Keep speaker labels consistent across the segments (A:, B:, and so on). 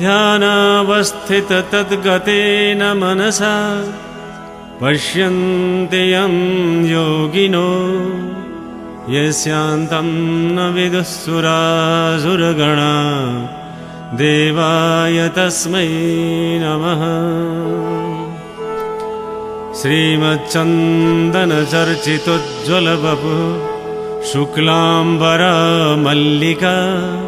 A: ध्यानावस्थिततद्गतेन मनसा पश्यन्ति यं योगिनो यस्यान्तं न विदुःसुरासुरगणा देवाय तस्मै नमः। श्रीमच्चन्दनचर्चितोज्ज्वलबपु शुक्लाम्बरमल्लिका मालालङ्कृतकुण्डला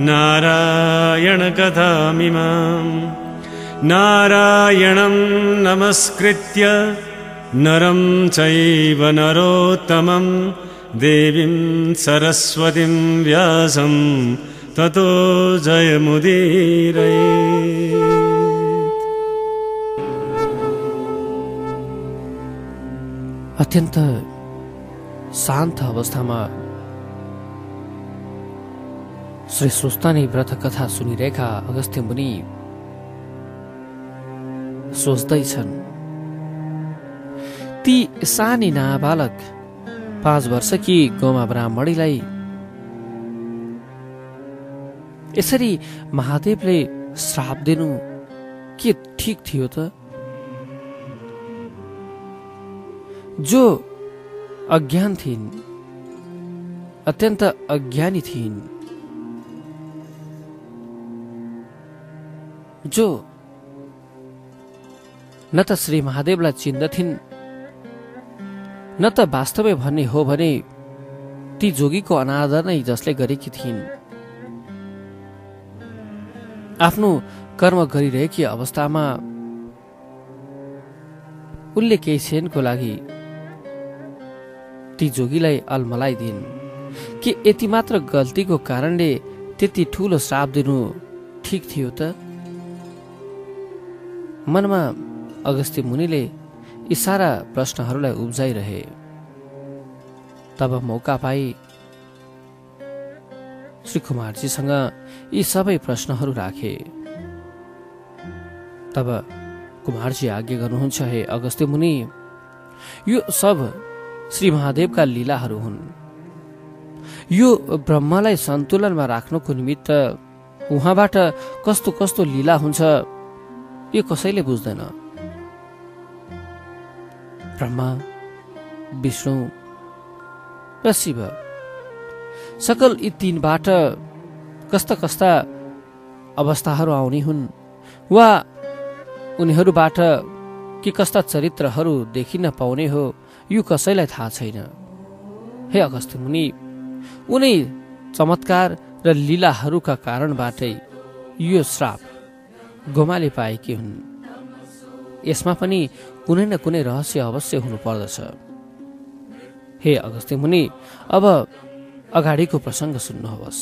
A: नारायणकथामिमाम्। नारायणं नमस्कृत्य नरं चैव नरोत्तमं। देवीं सरस्वतीं व्यासं ततो जयमुदीरये।
B: अत्यन्त शान्त अवस्थामा श्री सुस्तानी व्रत कथा सुनिरहेका सोच्दैछन् ती सानी नाबालक पाँच वर्षकी गोमा ब्राह्मणीलाई यसरी महादेवले श्राप दिनु के ठिक थियो त? जो अज्ञान थिइन् अत्यन्त अज्ञानी थिइन्। जो न त श्री महादेवलाई चिन्दथिन् न त वास्तवै भन्ने हो भने ती जोगीको अनादर नै जसले गरेकी थिइन्। आफ्नो कर्म गरिरहेकी अवस्थामा उनले केही सेनको लागि ती जोगीलाई अल्मलाइदिन् के यति मात्र गल्तीको कारणले त्यति ठुलो श्राप दिनु ठिक थियो त? मनमा अगस्त्य मुनिले यी सारा प्रश्नहरूलाई उब्जाइरहे। तब मौका पाई श्री कुमारजीसँग यी सबै प्रश्नहरू राखे। तब कुमारजी आज्ञा गर्नुहुन्छ हे अगस्त्य मुनि यो सब श्री महादेवका लीलाहरू हुन्। यो ब्रह्मलाई सन्तुलनमा राख्नुको निमित्त उहाँबाट कस्तो कस्तो लीला हुन्छ यो कसैले बुझ्दैन। ब्रह्मा विष्णु र शिव। सकल यी तीनबाट कस्ता कस्ता अवस्थाहरू आउने हुन् वा उनीहरूबाट के कस्ता चरित्रहरू देखिन पाउने हो यो कसैलाई थाहा छैन। हे अगस्त्य मुनि उनै चमत्कार र लीलाहरूका कारणबाटै यो श्राप गोमाले पाएकी हुन्। यसमा पनि कुनै न कुनै रहस्य अवश्य हुनु पर्दछ। हे अगस्त्य मुनि अब अगाडिको प्रसङ्ग सुन्नुहोस्।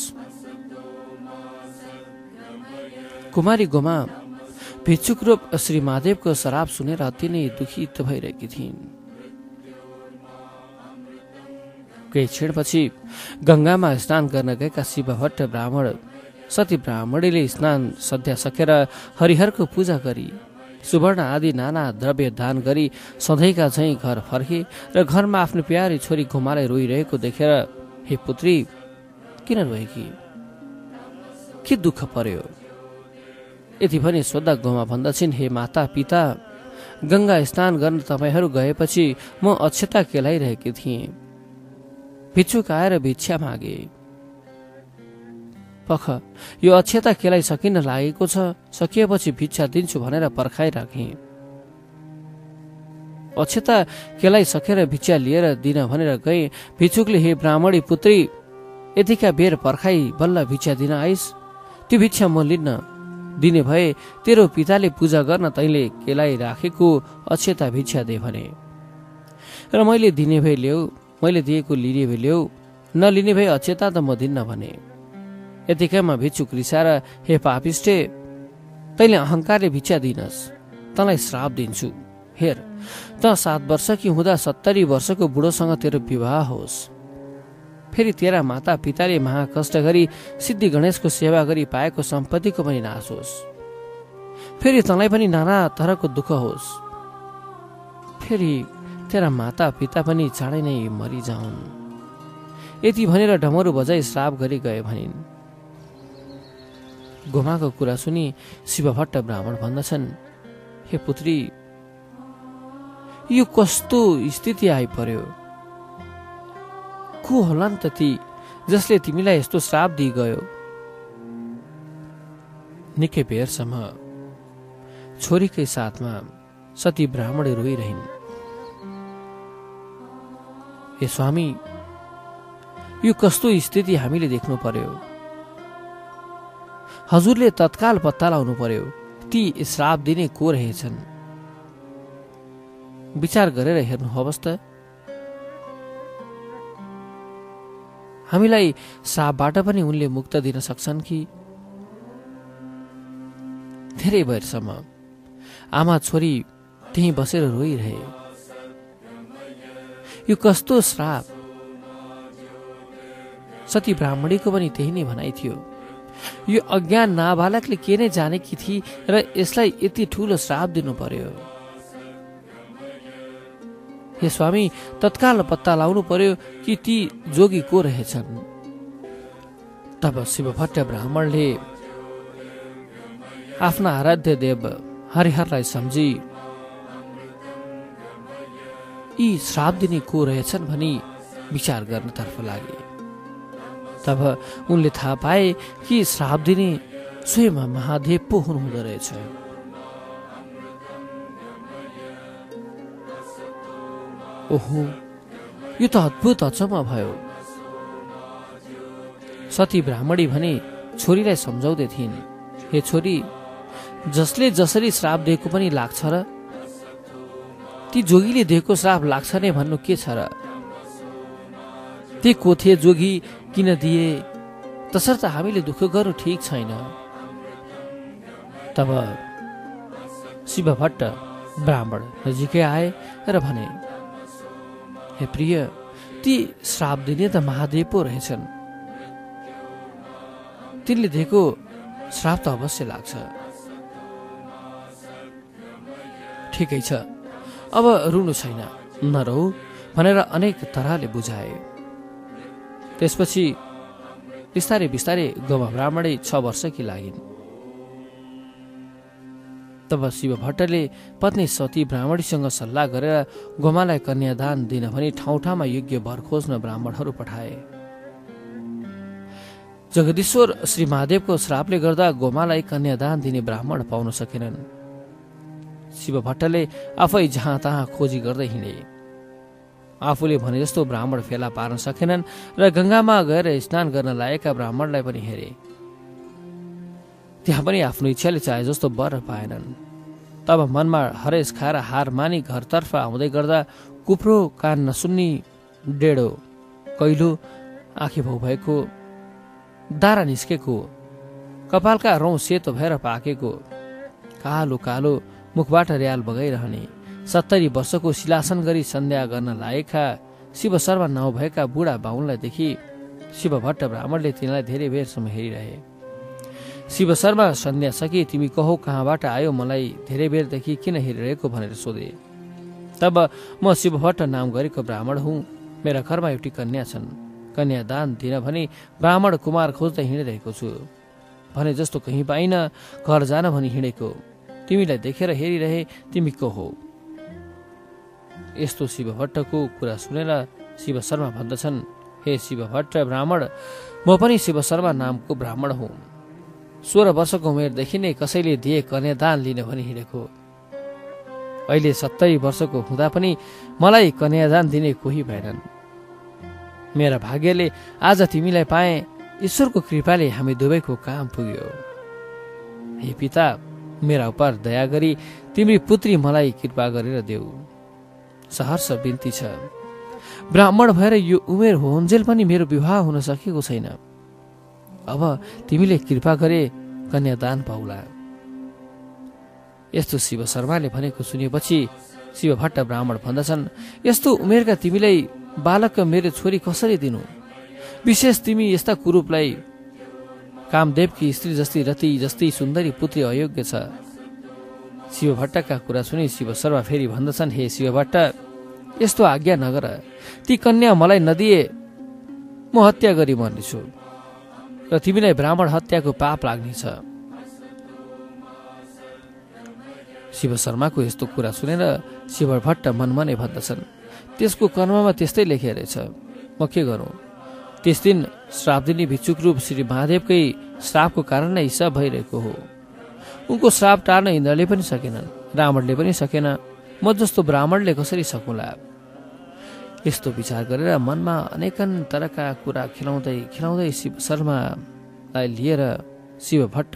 B: कुमारी गोमा भिक्षुक रूप श्री महादेवको शराब सुनेर अति नै दुखित भइरहेकी थिइन्। केही क्षणपछि गङ्गामा स्नान गर्न गएका शिवभट्ट ब्राह्मण सती ब्राह्मणीले स्नान सध्या सकेर हरिहरको पूजा गरी सुवर्ण आदि नाना द्रव्य दान गरी सधैँका झैँ घर फर्के र घरमा आफ्नो प्यारी छोरी घुमालाई रोइरहेको देखेर हे पुत्री किन रोएकी? के दुःख पर्यो? यति पनि सोद्धा गोमा भन्दछन् हे माता पिता गङ्गा स्नान गर्न तपाईँहरू गएपछि म अक्षता केलाइरहेकी थिएँ। भिक्षुक आएर भिक्षा मागे। पख। यो अक्षता केलाई सकिन लागेको छ सकिएपछि भिक्षा दिन्छु भनेर पर्खाइराखे अक्षता केलाई सकेर भिक्षा लिएर दिन भनेर गए भिक्षुकले हे ब्राह्मणी पुत्री यतिका बेर पर्खाई बल्ल भिक्षा दिन आइस। त्यो भिक्षा म लिन्न। दिने भए तेरो पिताले पूजा गर्न तैँले केलाई राखेको अक्षता भिक्षा दे भने। र मैले दिने भए ल्याऊ मैले दिएको लिने भए ल्याऊ नलिने भए अक्षता त म दिन्न भने। यतिकैमा भिक्षुक रिसाएर हे पापिष्टे तैँले अहङ्कारले भिक्षा दिनस्। तँलाई श्राप दिन्छु। हेर त सात वर्ष कि हुँदा सत्तरी वर्षको बुढोसँग तेरो विवाह होस्। फेरि तेरा माता पिताले महाकष्ट गरी सिद्धि गणेशको सेवा गरी पाएको सम्पत्तिको पनि नाश होस्। फेरि तँलाई पनि नाना तरहको दुःख होस्। फेरि तेरा माता पिता पनि चाँडै नै मरिजाउन्। यति भनेर डमरू बजाई श्राप गरी गए भनिन्। गोमाको कुरा सुनि शिवभट्ट ब्राह्मण भन्दछन् हे पुत्री यो कस्तो स्थिति आइपर्यो को होला नि त ती जसले तिमीलाई यस्तो श्राप दिइ गयो निकै बेरसम्म छोरीकै साथमा सती ब्राह्मणे रोइरहन् हे स्वामी यो कस्तो स्थिति हामीले देख्नु पर्यो हजुरले तत्काल पत्ता लाउनु पर्यो। ती श्राप दिने को रहेछन् विचार गरेर हेर्नुहोस् त। हामीलाई श्रापबाट पनि उनले मुक्त दिन सक्छन् कि? धेरै बेरसम्म आमा छोरी त्यहीँ बसेर रोइरहे। यो कस्तो श्राप? सती ब्राह्मणीको पनि त्यही नै भनाइ थियो। यो अज्ञान नाबालकले के नै जानेकी थिए र यसलाई यति ठुलो श्राप दिनु पर्यो हे स्वामी तत्काल पत्ता लाउनु पर्यो कि ती जोगी को रहेछन्? तब शिवभट्ट ब्राह्मणले आफ्ना आराध्य देव हरिहरलाई सम्झी यी श्राप दिने को रहेछन् भनी विचार गर्नतर्फ लागे। तब उनले थाहा पाए कि श्राप दिने स्वयं महादेव पो हुनुहुँदो रहेछ। ओहो यो त अद्भुत अचम्म भयो। सती ब्राह्मणी भने छोरीलाई सम्झाउँदै थिइन् हे छोरी जसले जसरी श्राप दिएको पनि लाग्छ र ती जोगीले दिएको श्राप लाग्छ नै भन्नु के छ र? ती को थिए जोगी किन दिए? तसर्थ हामीले दुःख गर्नु ठिक छैन। तब शिवभट्ट ब्राह्मण नजिकै आए र भने हे प्रिय ती श्राप दिने त महादेव पो रहेछन्। तिनले दिएको श्राप त अवश्य लाग्छ। ठिकै छ। अब रुनु छैन। नरौ भनेर अनेक तरहले बुझाए। त्यसपछि बिस्तारै बिस्तारै गमा ब्राह्मणै छ वर्षकी लागिन्। तब शिव भट्टले पत्नी सती ब्राह्मणीसँग सल्लाह गरेर गोमालाई कन्यादान दिन भनी ठाउँ ठाउँमा योग्य भर खोज्न ब्राह्मणहरू पठाए। जगदीश्वर श्री महादेवको श्रापले गर्दा गोमालाई कन्यादान दिने ब्राह्मण पाउन सकेनन्। शिव भट्टले आफै जहाँ तहाँ खोजी गर्दै हिँडे। आफूले भने जस्तो ब्राह्मण फेला पार्न सकेनन् र गङ्गामा गएर स्नान गर्न लागेका ब्राह्मणलाई पनि हेरे। त्यहाँ पनि आफ्नो इच्छाले चाहे जस्तो वर पाएनन्। तब मनमा हरेस खाएर हार मानी घरतर्फ आउँदै गर्दा कुप्रो कान नसुन्नी डेढो कैलो आँखी भाउ भएको दारा निस्केको कपालका रौँ सेतो भएर पाकेको कालो कालो मुखबाट र्याल बगाइरहने। सत्तरी वर्षको शिलासन गरी सन्ध्या गर्न लागेका शिव शर्मा नभएका बुढा बाहुनलाई देखि शिव भट्ट ब्राह्मणले तिनलाई धेरै बेरसम्म हेरिरहे। शिव शर्मा सन्ध्या सके तिमी कहो कहाँबाट आयो मलाई धेरै बेरदेखि किन हेरिरहेको भनेर सोधे। तब म शिवभट्ट नाम गरेको ब्राह्मण हुँ। मेरा घरमा एउटी कन्या छन्। कन्या दान दिन भने ब्राह्मण कुमार खोज्दै हिँडिरहेको छु। भने जस्तो कहीँ पाइन घर जान भनी हिँडेको। तिमीलाई देखेर हेरिरहे तिमी को हो यस्तो शिवभट्टको कुरा सुनेर शिव शर्मा भन्दछन् हे शिवभट्ट ब्राह्मण म पनि शिव शर्मा नामको ब्राह्मण हुँ। सोह्र वर्षको उमेरदेखि नै कसैले दिए कन्यादान लिन भनी हिँडेको। अहिले सत्तरी वर्षको हुँदा पनि मलाई कन्यादान दिने कोही भएनन्। मेरा भाग्यले आज तिमीलाई पाए ईश्वरको कृपाले हामी दुवैको काम पुग्यो। हे पिता मेरा उप दया गरी तिम्री पुत्री मलाई कृपा गरेर देऊ। सहर्ष बिन्ती छ। ब्राह्मण भएर यो उमेर होन्जेल पनि मेरो विवाह हुन सकेको छैन। अब तिमीले कृपा गरे कन्यादान पाउला। यस्तो शिव शर्माले भनेको सुनेपछि शिव भट्ट ब्राह्मण भन्दछन् यस्तो उमेरका तिमीलाई बालक मेरो छोरी कसरी दिनु? विशेष तिमी यस्ता कुरूपलाई कामदेवकी स्त्री जस्तै रति जस्तै सुन्दरी पुत्री अयोग्य छ। शिव भट्टका कुरा सुनि शिव शर्मा फेरि भन्दछन् हे शिव भट्ट यस्तो आज्ञा नगर। ती कन्या मलाई नदिए म हत्या गरी मर्नेछु र तिमीलाई ब्राह्मण हत्याको पाप लाग्नेछ। शिव शर्माको यस्तो कुरा सुनेर शिव भट्ट मनमनै भन्दछन्। त्यसको कर्ममा त्यस्तै लेखिरहेछ म के गरौँ? त्यस दिन श्राप दिने भिक्षुक रूप श्री महादेवकै श्रापको कारण नै हिसाब भइरहेको हो। उनको श्राप टार्न इन्द्रले पनि सकेनन् रावणले पनि सकेन म जस्तो ब्राह्मणले कसरी सकुला? यस्तो विचार गरेर मनमा अनेकन तरका कुरा खिलाउँदै खिलाउँदै शिव शर्मालाई लिएर शिव भट्ट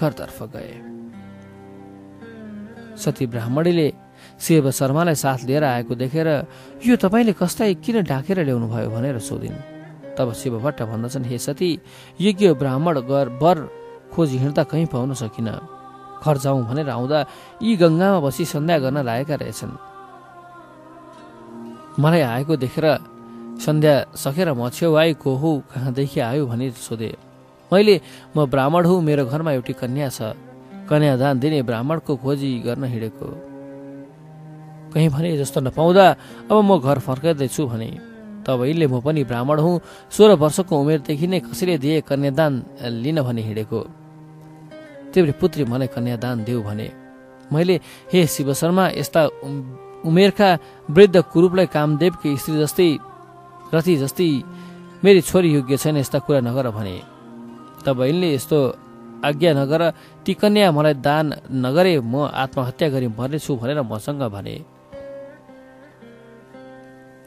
B: घरतर्फ गए। सती ब्राह्मणीले शिव शर्मालाई साथ लिएर आएको देखेर यो तपाईँले कसलाई किन ढाकेर ल्याउनु भयो भनेर सोधिन्। तब शिव भट्ट भन्दछन् हे सती यज्ञ ब्राह्मण गर वर खोजी हिँड्दा कहीँ पाउन सकिन। घर जाउँ भनेर आउँदा यी गङ्गामा बसी सन्ध्या गर्न लागेका रहेछन्। मलाई आएको देखेर सन्ध्या सकेर म छेउ को हो कहाँदेखि आयो? भनी सोधे। मैले म ब्राह्मण हुँ मेरो घरमा एउटी कन्या छ। कन्यादान दिने ब्राह्मणको खोजी गर्न हिँडेको। कहीँ भने जस्तो नपाउँदा अब म घर फर्काउँदैछु भने। यिनले म पनि ब्राह्मण हुँ सोह्र वर्षको उमेरदेखि नै कसैले दिए कन्यादान लिन भने हिँडेको। तिम्रो पुत्री मलाई कन्यादान देऊ भने। मैले हे शिव शर्मा यस्ता उमेरका वृद्ध कुरूपलाई कामदेवकी स्त्री जस्तै रथी जस्तै मेरी छोरी योग्य छैन यस्ता कुरा नगर भने। यिनले यस्तो आज्ञा नगर ती कन्या मलाई दान नगरे म आत्महत्या गरी मर्नेछु भनेर मसँग भने।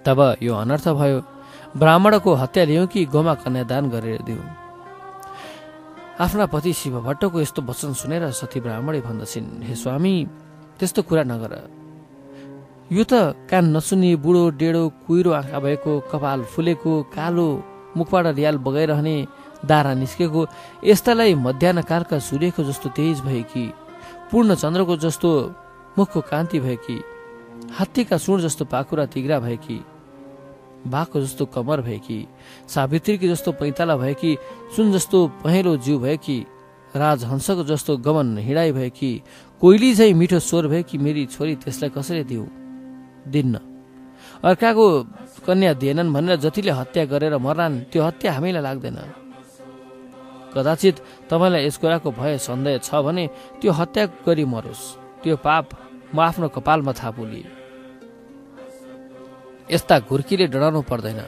B: तब यो अनर्थ भयो। ब्राह्मणको हत्या लियौँ कि गोमा कन्यादान गरेर दिउँ? आफ्ना पति शिव भट्टको यस्तो वचन सुनेर सती ब्राह्मणे भन्दछिन् हे स्वामी त्यस्तो कुरा नगर। यो त कान नसुन्ने बुढो डेढो कुहिरो आँखा भएको कपाल फुलेको कालो मुखबाट रियाल बगाइरहने दारा निस्केको यस्तालाई मध्याहकालका सूर्यको जस्तो तेज भएकी पूर्ण चन्द्रको जस्तो मुखको कान्ति भएकी हात्तीका सुण जस्तो पाखुरा तिग्रा भएकी बाघको जस्तो कमर भएकी सावित्रीकी जस्तो पैताला भएकी सुन जस्तो पहेँलो जिउ भएकी राजहंसको जस्तो गमन हिँडाइ भएकी कोइली झै मिठो स्वर भएकी मेरी छोरी त्यसलाई कसरी दिउ दिन्न। अर्काको कन्या दिएनन् भनेर जतिले हत्या गरेर मर्लान् त्यो हत्या हामीलाई लाग्दैन। कदाचित तपाईँलाई यस कुराको भय सन्देह छ भने त्यो हत्या गरी मरोस्। त्यो पाप म आफ्नो कपालमा थापुली यस्ता घुर्कीले डराउनु पर्दैन।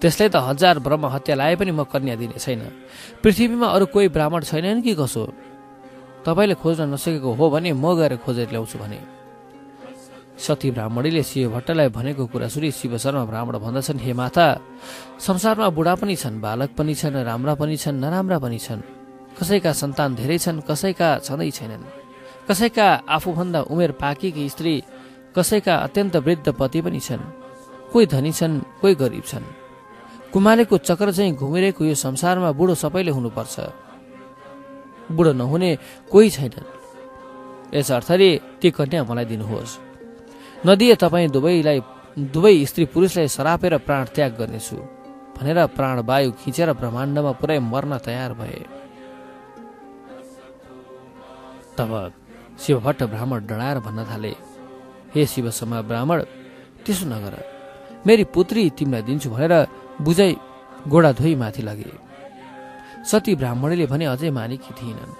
B: त्यसलाई त हजार ब्रह्म हत्या लाए पनि म कन्या दिने छैन। पृथ्वीमा अरू कोही ब्राह्मण छैनन् कि कसो? तपाईँले खोज्न नसकेको हो भने म गएर खोजेर ल्याउँछु भने। सती ब्राह्मणीले शिव भट्टलाई भनेको कुरा सुनि शिव शर्मा ब्राह्मण भन्दछन् हे माता संसारमा बुढा पनि छन् बालक पनि छन् राम्रा पनि छन् नराम्रा पनि छन्। कसैका सन्तान धेरै छन् कसैका छँदै छैनन्। कसैका आफूभन्दा उमेर पाकेकी स्त्री कसैका अत्यन्त वृद्ध पति पनि छन्। कोही धनी छन् कोही गरिब छन्। कुमालेको चक्र चाहिँ घुमिरहेको यो संसारमा बुढो सबैले हुनुपर्छ। बुढो नहुने कोही छैनन्। यस अर्थले ती कन्या मलाई दिनुहोस्। नदिए तपाईँ दुवैलाई दुवै स्त्री पुरुषलाई सरापेर प्राण त्याग गर्नेछु भनेर प्राण वायु खिचेर ब्रह्माण्डमा पुरै मर्न तयार भए। तब शिवभट्ट ब्राह्मण डराएर भन्न थाले हे शिव शर्मा ब्राह्मण त्यसो नगर। मेरी पुत्री तिमीलाई दिन्छु भनेर बुझाइ गोडा धोइ माथि लगे। सती ब्राह्मणीले भने अझै मानेकी थिएनन्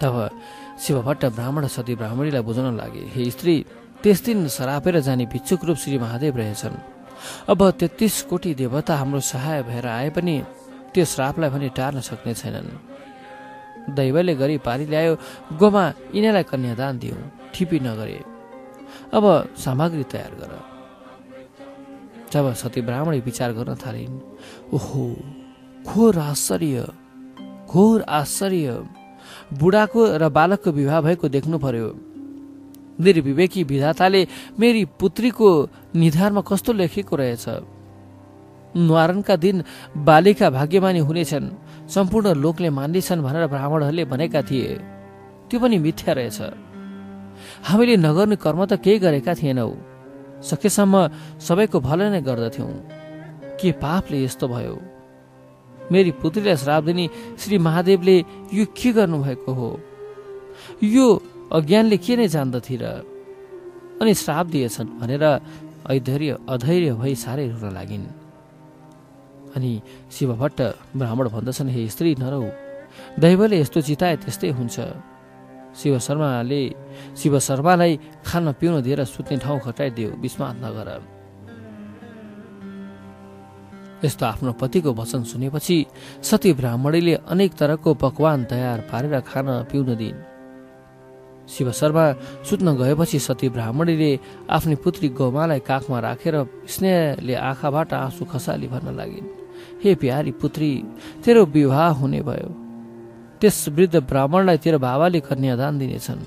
B: तब शिवभट्ट ब्राह्मण सती ब्राह्मणीलाई बुझाउन लागे हे स्त्री त्यस दिन सरापेर जाने भिक्षुक रूप श्री महादेव रहेछन्। अब तेत्तिस कोटी देवता हाम्रो सहाय भएर आए पनि त्यो श्रापलाई भने टार्न सक्ने छैनन्। दैवले गरी पारी ल्यायो गोमा यिनीलाई कन्यादान दियो ठिपी नगरे। अब सामग्री तयार गर। जब सती ब्राह्मणी विचार गर्न थालिन् ओहो घोर आश्चर्य घोर आश्चर्य। बुढाको र बालकको विवाह भएको देख्नु पर्यो। निर्विवेकी विधाताले मेरी पुत्रीको निधारमा कस्तो लेखेको रहेछ। न्वारणका दिन बालिका भाग्यमानी हुनेछन् सम्पूर्ण लोकले मान्नेछन् भनेर ब्राह्मणहरूले भनेका थिए। त्यो पनि मिथ्या रहेछ। हामीले नगर्ने कर्म त केही गरेका थिएनौ। सकेसम्म सबैको भलै नै गर्दथ्यौँ। के पापले यस्तो भयो? मेरी पुत्रीलाई श्राप दिने श्री महादेवले यो के गर्नुभएको हो? यो अज्ञानले के नै जान्दथे र? अनि श्राप दिएछन् भनेर ऐधैर्य अधैर्य भई साह्रै रुन लागिन्। अनि शिवभट्ट ब्राह्मण भन्दछन् हे स्त्री नरौ दैवले यस्तो चिताए त्यस्तै हुन्छ। शिव शर्माले शिव शर्मालाई खान पिउन दिएर सुत्ने ठाउँ खटाइदियो विस्मात नगर यस्तो आफ्नो पतिको वचन सुनेपछि सती ब्राह्मणीले अनेक तरको पकवान तयार पारेर खान पिउन दिइन्। शिव शर्मा सुत्न गएपछि सती ब्राह्मणीले आफ्नी पुत्री गौमालाई काखमा राखेर स्नेहले आँखाबाट आँसु खसाली भन्न लागिन्। हे प्यारी पुत्री तेरो विवाह हुने भयो। त्यस वृद्ध ब्राह्मणलाई तेरो बाबाले कन्यादान दिनेछन्।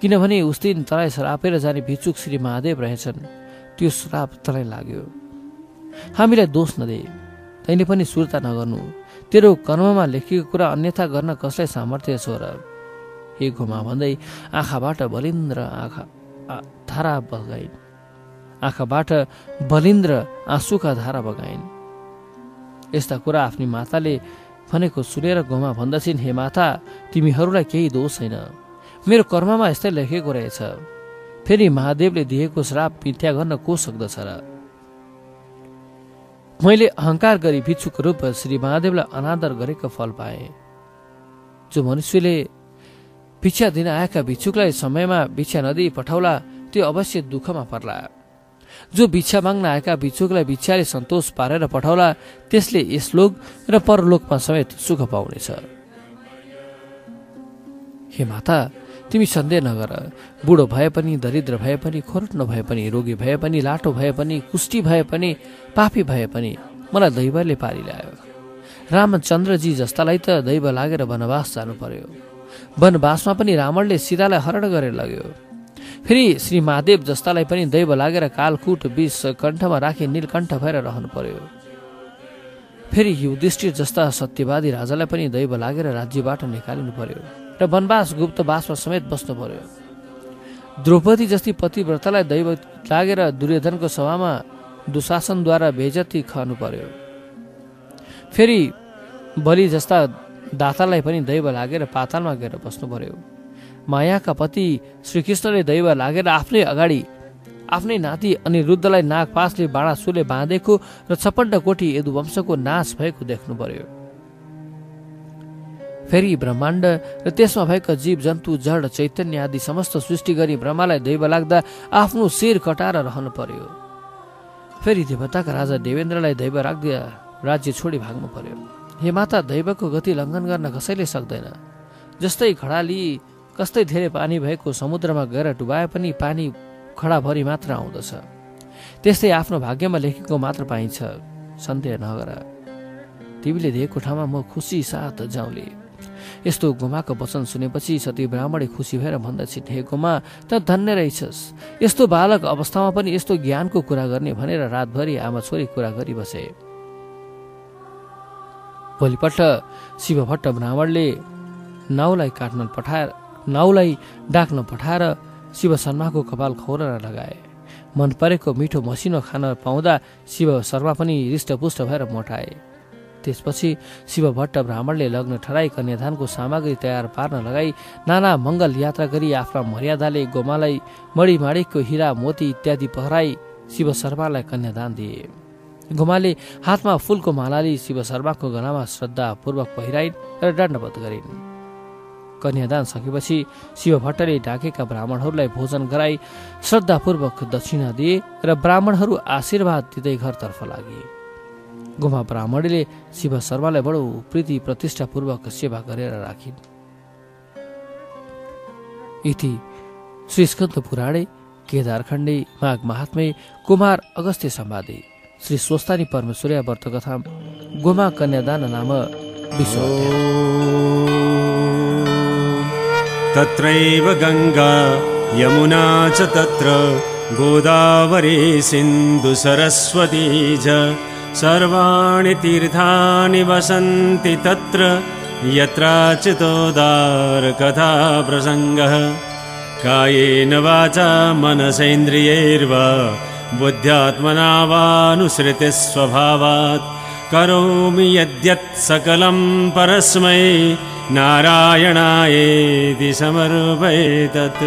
B: किनभने उस दिन तँलाई श्रापेर जाने भिचुक श्री महादेव रहेछन्। त्यो श्राप तँलाई लाग्यो। हामीलाई दोष नदे। तैँले पनि सुर्ता नगर्नु। तेरो कर्ममा लेखिएको कुरा अन्यथा गर्न कसलाई सामर्थ्य छ र? हे घुमा भन्दै आँखाबाट बलिन्द्र आँखा धारा बगाइन्। आँखाबाट बलिन्द्र आँसुका धारा बगाइन्। यस्ता कुरा आफ्नी माताले भनेको सुनेर गोमा भन्दछिन् हे माता तिमीहरूलाई केही दोष छैन। मेरो कर्ममा यस्तै लेखेको रहेछ। फेरि महादेवले दिएको श्राप मिथ्या गर्न को सक्दछ र? मैले अहङ्कार गरी भिक्षुको रूप श्री महादेवलाई अनादर गरेको फल पाएँ। जो मनुष्यले भिक्षा दिन आएका भिक्षुकलाई समयमा भिक्षा नदिई पठाउला त्यो अवश्य दुःखमा पर्ला। जो भिक्षा माग्न आएका भिक्षुकलाई भिक्षाले सन्तोष पारेर पठाउला त्यसले यस लोक र परलोकमा समेत सुख पाउनेछ। हे माता तिमी सन्देह नगर। बुढो भए पनि दरिद्र भए पनि खोरट नभए पनि रोगी भए पनि लाटो भए पनि कुष्टी भए पनि पापी भए पनि मलाई दैवले पारी ल्यायो रामचन्द्रजी जस्तालाई त दैव लागेर वनवास जानु पर्यो। वनवासमा पनि रावणले सीतालाई हरण गरेर लग्यो। फेरि श्री महादेव जस्तालाई पनि दैव लागेर कालकुट विष कण्ठमा राखी नीलकण्ठ भएर रहनु पर्यो। फेरि युधिष्ठिर जस्ता सत्यवादी राजालाई पनि दैव लागेर राज्यबाट निकालिनु पर्यो र वनवास गुप्तवासमा समेत बस्नु पर्यो। द्रौपदी जस्ती पतिव्रतालाई दैव लागेर दुर्योधनको सभामा दुशासनद्वारा बेजती खानु पर्यो। फेरि बलि जस्ता दातालाई पनि दैव लागेर पातालमा गएर बस्नु पर्यो। मायाका पति श्रीकृष्णले दैव लागेर आफ्नै अगाडि आफ्नै नाति अनि रुद्धलाई नागपासले बाँडासुले बाँधेको र छपण्ड कोठी यदुवंशको नाश भएको देख्नु पर्यो फेरि ब्रह्माण्ड र त्यसमा भएका जीव जन्तु जड चैतन्य आदि समस्त सृष्टि गरी ब्रह्मालाई दैव लाग्दा आफ्नो शिर कटाएर रहनु पर्यो फेरि देवताका राजा देवेन्द्रलाई दैव राख्दा राज्य छोडी भाग्नु पर्यो हे माता दैवको गति लङ्घन गर्न कसैले सक्दैन। जस्तै खडाली कस्तै धेरै पानी भएको समुद्रमा गएर डुबाए पनि पानी खडाभरि मात्र आउँदछ। त्यस्तै आफ्नो भाग्यमा लेखेको मात्र पाइन्छ सन्देह नगर। तिमीले दिएको ठाउँमा म खुसी साथ जाउँले। यस्तो गोमाको वचन सुनेपछि सती ब्राह्मणी खुसी भएर भन्दछिन् हे गोमा त धन्य रहेछस्। यस्तो बालक अवस्थामा पनि यस्तो ज्ञानको कुरा गर्ने भनेर रातभरि आमा छोरी कुरा गरिबसे। भोलिपल्ट शिवभट्ट ब्राह्मणले नाउलाई काट्न पठाएर नाउलाई डाक्न पठाएर शिव शर्माको कपाल खौरेर लगाए। मन परेको मिठो मसिनो खान पाउँदा शिव शर्मा पनि हृष्टपुष्ट भएर मोटाए। त्यसपछि शिव भट्ट ब्राह्मणले लग्न ठराई कन्यादानको सामग्री तयार पार्न लगाई नाना मङ्गल यात्रा गरी आफ्ना मर्यादाले गोमालाई मणिमाणिकको हिरा मोती इत्यादि पहराई शिव शर्मालाई कन्यादान दिए। गोमाले हातमा फूलको मालाले शिव शर्माको गलामा श्रद्धापूर्वक पहिराइन् र दण्डवत गरिन्। कन्यादान सकेपछि शिव भट्टले ढाकेका ब्राह्मणहरूलाई भोजन गराई श्रद्धापूर्वक दक्षिणा दिए र ब्राह्मणहरू आशीर्वाद दिँदै घरतर्फ लागे। गुमा ब्राह्मणले शिव शर्मालाई बडो प्रीति प्रतिष्ठापूर्वक सेवा गरेर राखिन्। इति श्री स्कन्द पुराणे केदारखण्डे माघ महात्मे कुमार अगस्त्य सम्वादे। श्री स्वस्तानी परमेश्वर्या व्रतकथा गोमा कन्यादान नाम विश्व
A: तत्रैव गङ्गा यमुना च तत्र गोदावरी सिन्धुसरस्वती च। सर्वाणि तीर्थानि वसन्ति तत्र यत्राचितोदारकथा प्रसङ्गः कायेन वाचा मनसेन्द्रियैर्वा बुद्ध्यात्मना वानुसृतिस्वभावात्। करोमि यद्यत् सकलं परस्मै नारायणायेति समर्पयेतत्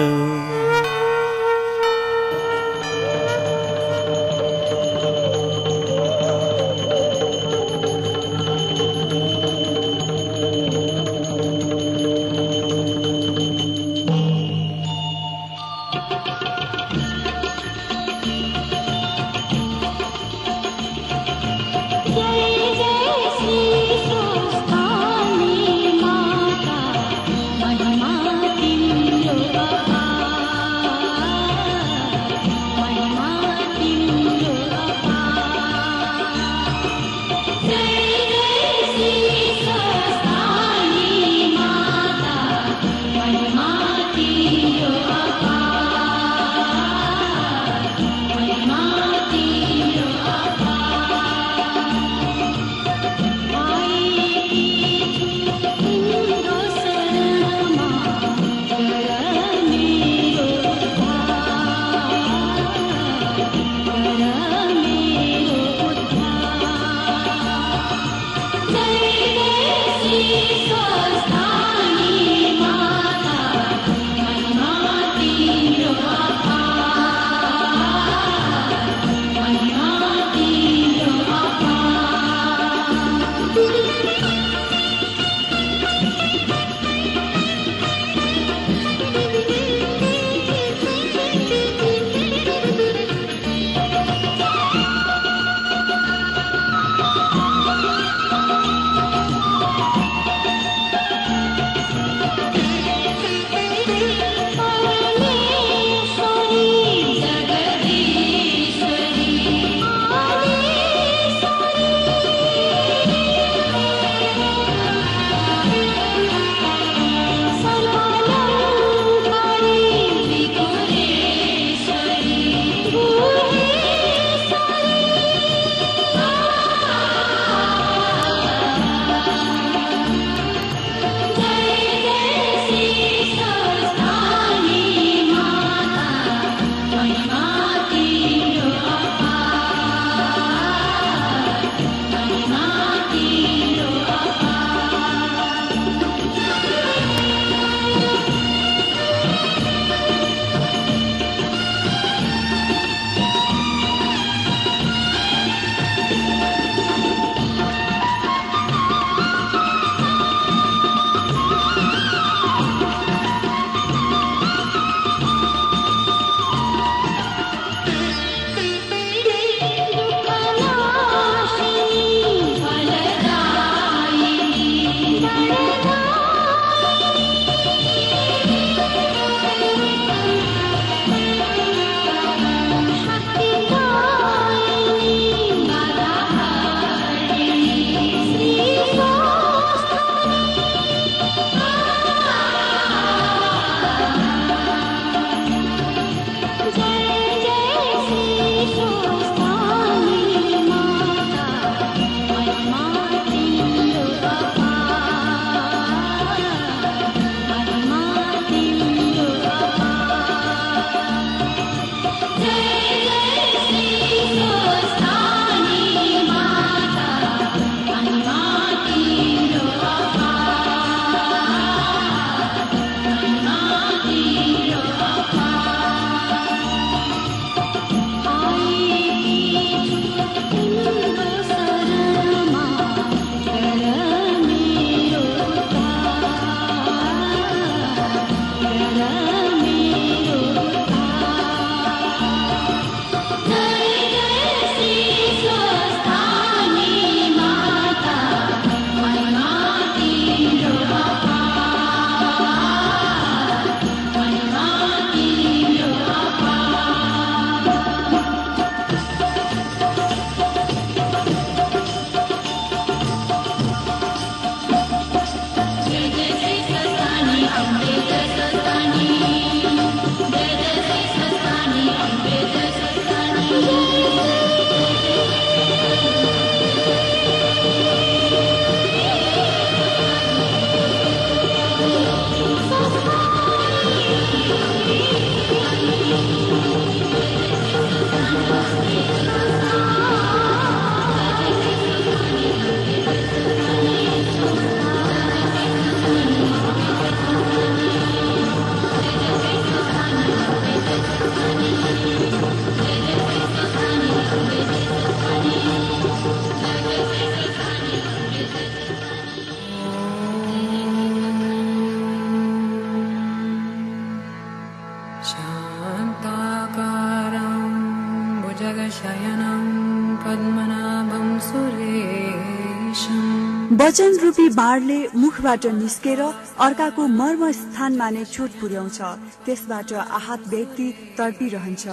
C: वचन रूपी बाणले मुखबाट निस्केर अर्काको मर्म स्थानमा नै चोट पुर्याउँछ। त्यसबाट आहत व्यक्ति तडपिरहन्छ।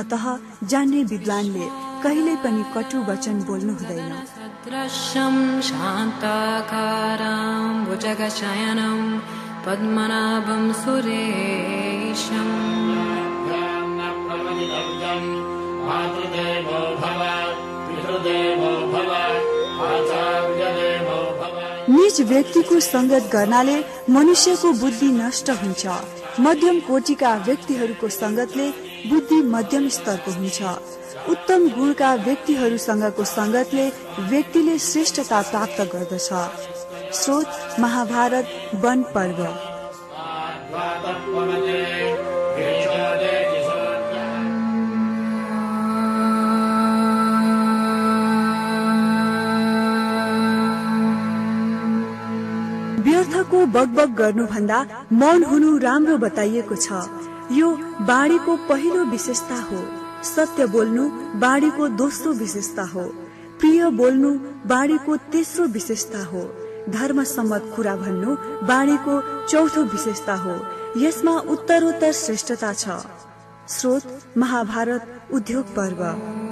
C: अत जान्ने विद्वानले कहिल्यै पनि कटु वचन बोल्नु हुँदैन।
D: पद्मनाभं सुरेशम्।
E: मातृदेवो भव पितृदेवो भव आचार्यदेवो भव
C: निज व्यक्तिको संगत गर्नाले मनुष्यको बुद्धि नष्ट हुन्छ। मध्यम कोटिका व्यक्तिहरूको संगतले बुद्धि मध्यम स्तरको हुन्छ। उत्तम गुणका व्यक्तिहरूसँगको संगतले व्यक्तिले श्रेष्ठता प्राप्त गर्दछ। स्रोत महाभारत वन पर्व। बगबग गर्नुभन्दा मौन हुनु राम्रो बताइएको छ। यो बाणीको पहिलो विशेषता हो। सत्य बोल्नु बाणीको दोस्रो विशेषता हो। प्रिय बोल्नु बाणीको तेस्रो विशेषता हो। धर्म सम्मत कुरा भन्नु बाणीको चौथो विशेषता हो। यसमा उत्तरोत्तर श्रेष्ठता छ। स्रोत महाभारत उद्योग पर्व।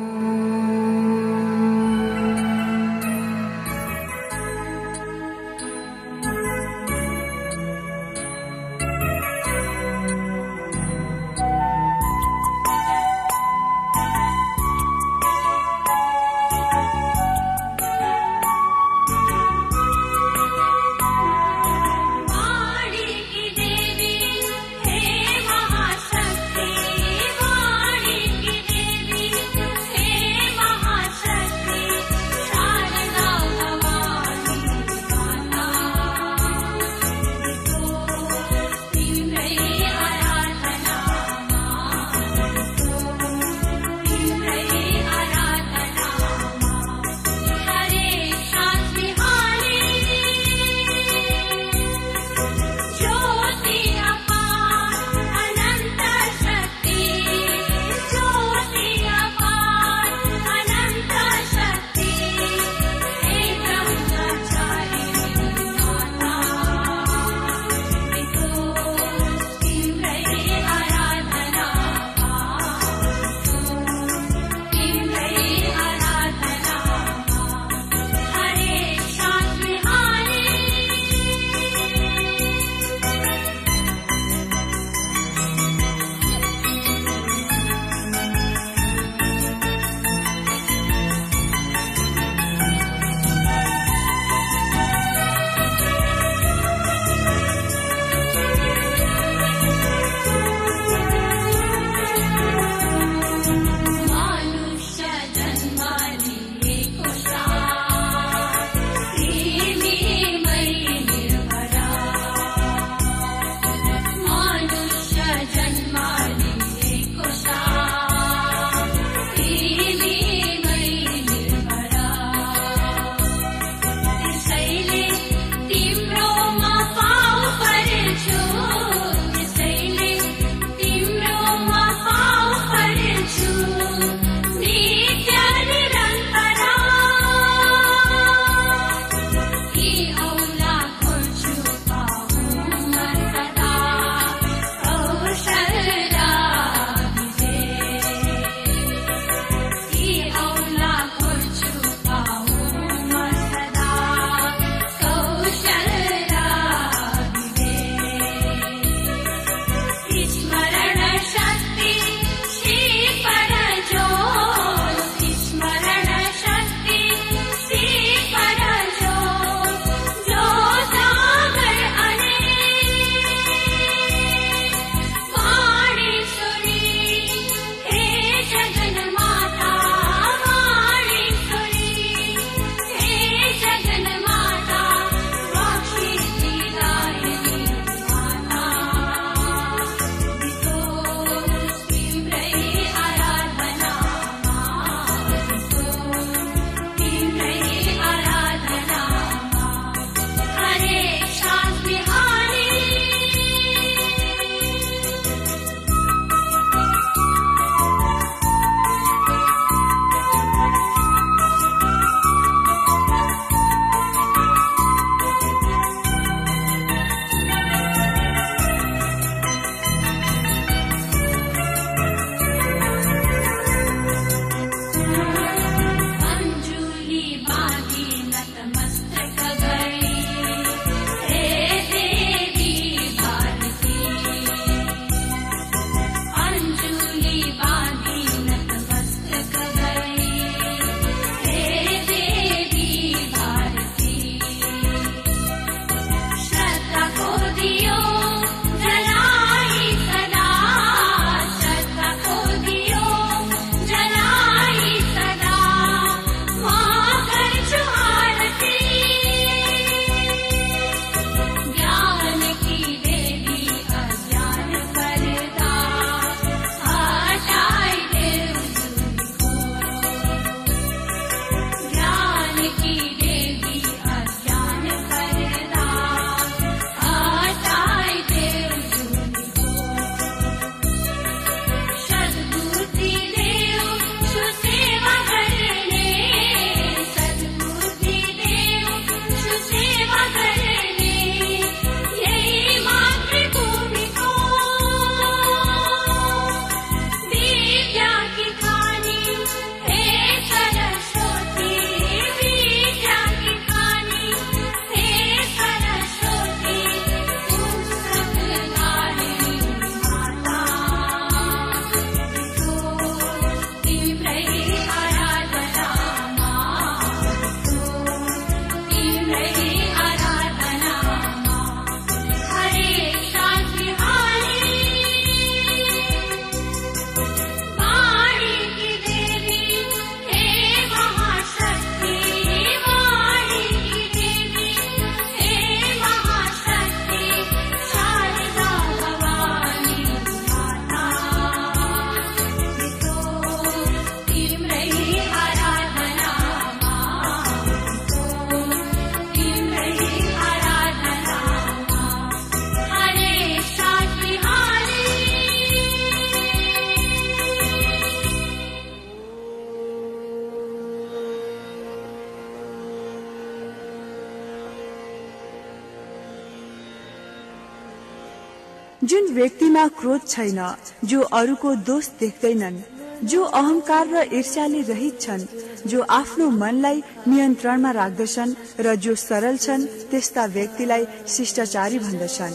C: व्यक्तिमा क्रोध छैन जो अरूको दोष देख्दैनन् जो अहंकार र ईर्ष्याले रहित छन् जो आफ्नो मनलाई नियन्त्रणमा राख्दछन् र जो सरल छन् त्यस्ता व्यक्तिलाई शिष्टाचारी भन्दछन्।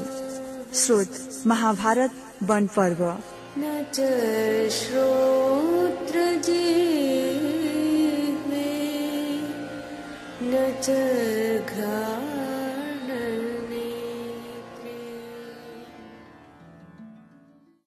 C: स्रोत महाभारत वन पर्व।
F: न